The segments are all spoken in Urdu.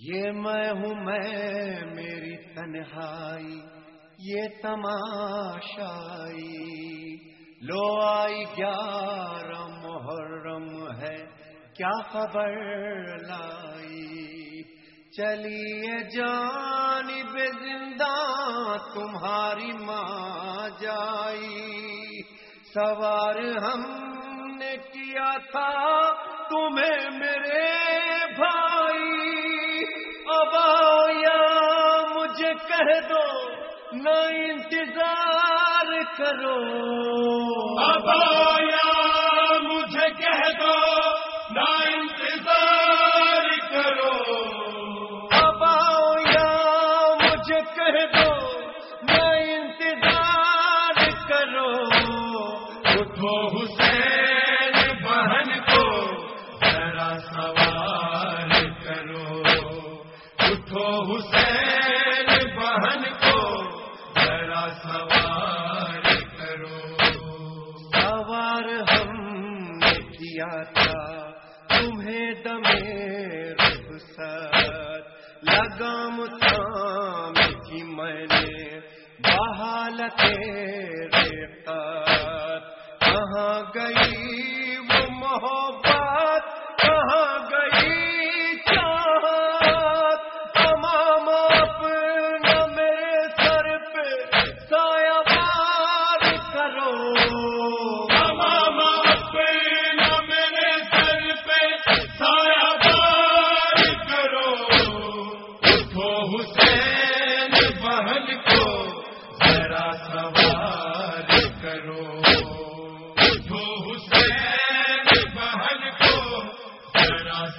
یہ میں ہوں میں، میری تنہائی، یہ تماشائی۔ لو آئی گیارہ محرم ہے، کیا خبر لائی؟ چلیے جانی بے زندہ، تمہاری ماں جائی۔ سوار ہم نے کیا تھا، تمہیں میرے بھائی۔ اب یا مجھے کہہ دو نہ انتظار کرو۔ اب یا مجھے کہہ دو نہ انتظار کرو۔ اب یا مجھے کہہ دو نہ انتظار کرو۔ اٹھو حسین۔ سوار کرو۔ سوار ہم نے کیا تھا؟ تمہیں دمے لگام تھام کی میں نے بحالت کہاں گئی وہ محبت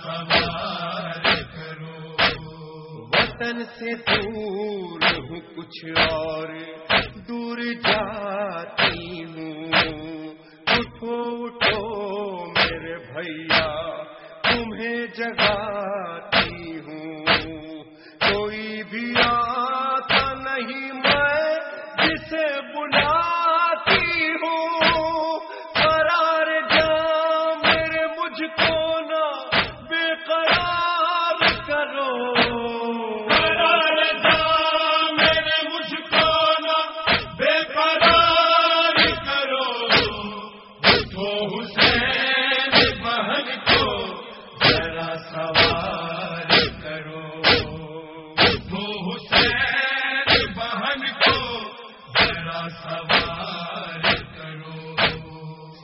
سوار کرو۔ وطن سے دور ہوں کچھ اور، دور جاتی ہوں۔ اٹھو اٹھو میرے بھیا، تمہیں جگاتی سوار کرو۔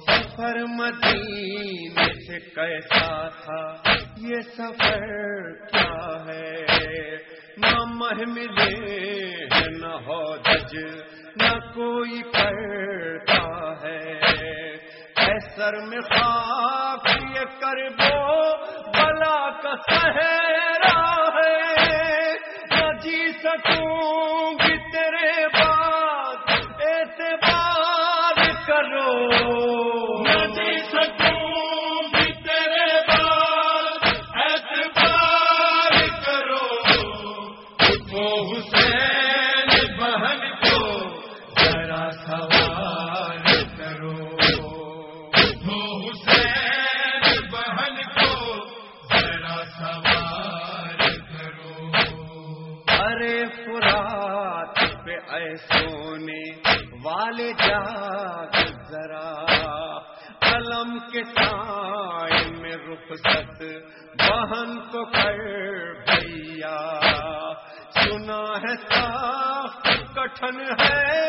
سفر مدینے سے کیسا تھا؟ یہ سفر کیا ہے؟ نہ مہ ملے نہ ہو جج نہ کوئی کرتا ہے۔ سر میں خاک، یہ کر بو بلا کا سہرا فرات پہ اے سونے والے جاگ ذرا قلم کے سائے میں رخصت، بہن کو کر بھیا۔ سنا ہے سخت کٹھن ہے،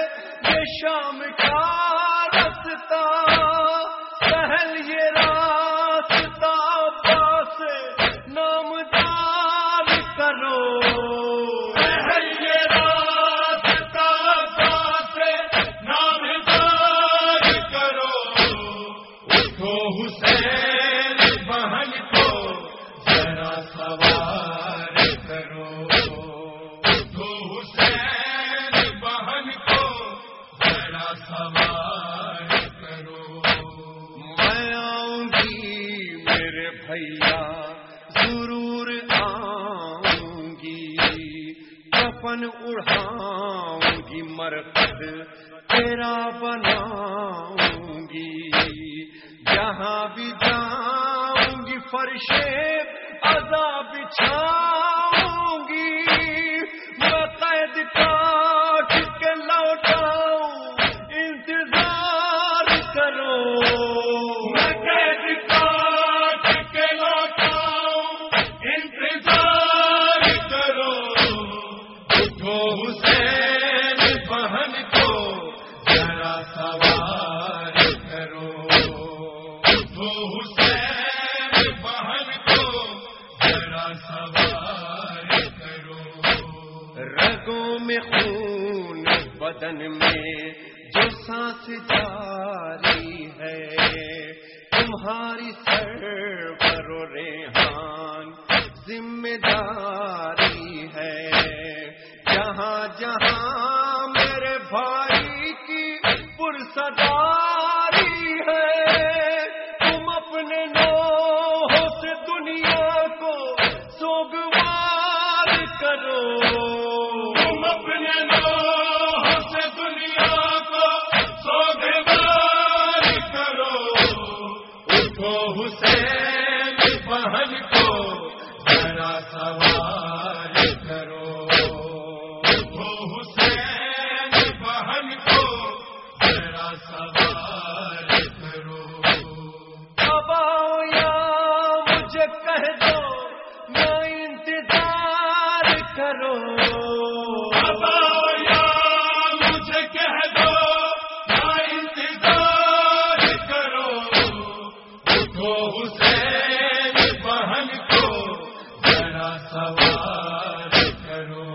یہ شام کا سوار کرو میں آؤں گی میرے بھیا ضرور آؤں گی۔ کفن اڑاؤں گی مرکز تیرا بناؤں گی جہاں بھی جاؤں گی فرشے ادا بچھاؤں سوار کرو۔ رگوں میں خون بدن میں جو سانس جاری ہے، تمہاری سر پر ریحان ذمہ دار حسین بہن کو ذرا سوال کرو۔ حسین بہن کو ذرا سوال کرو۔